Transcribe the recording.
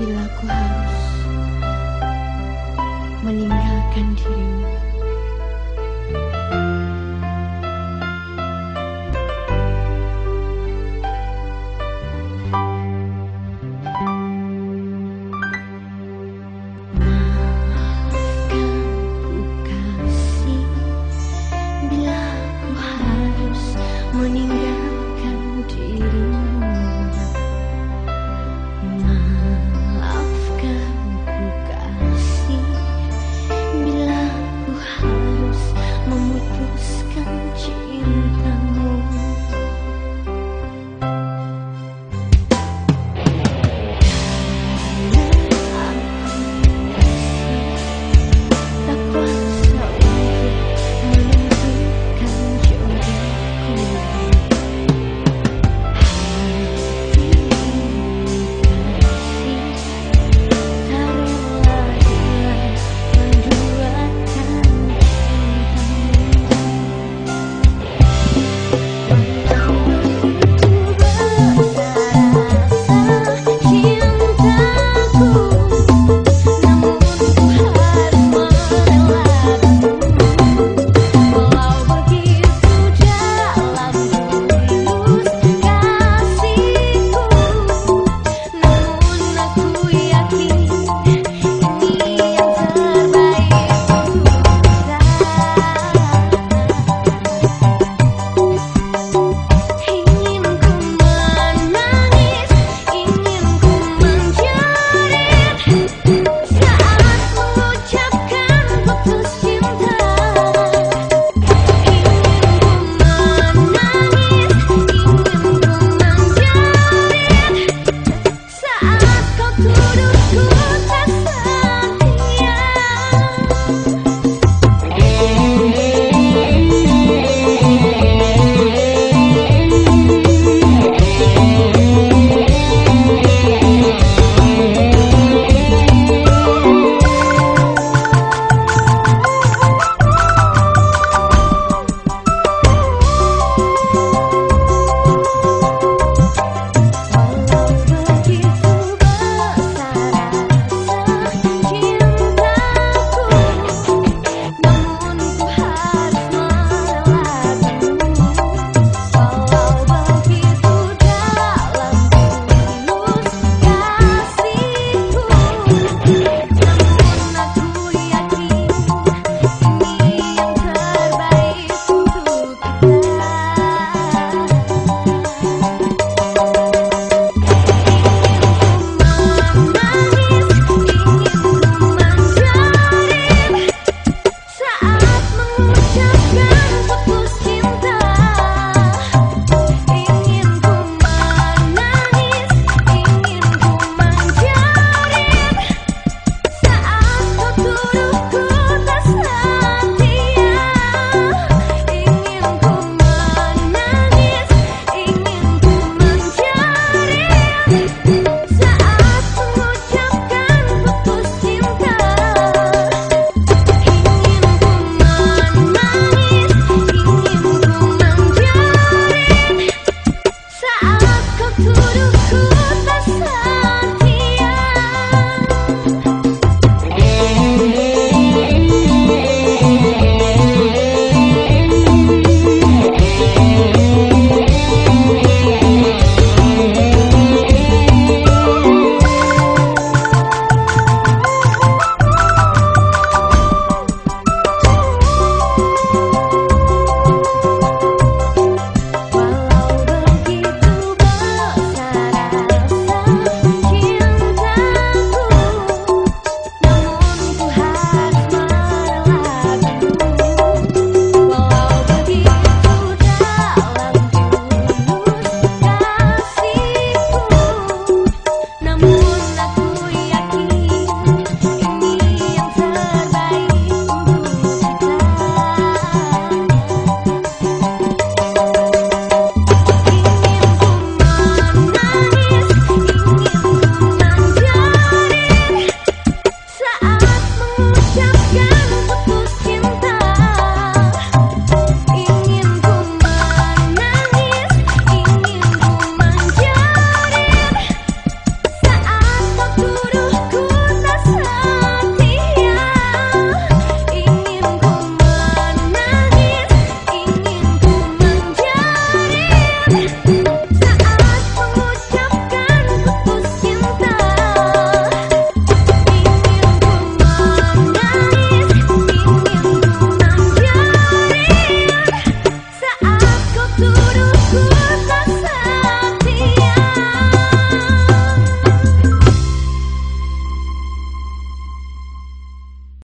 Bila ku harus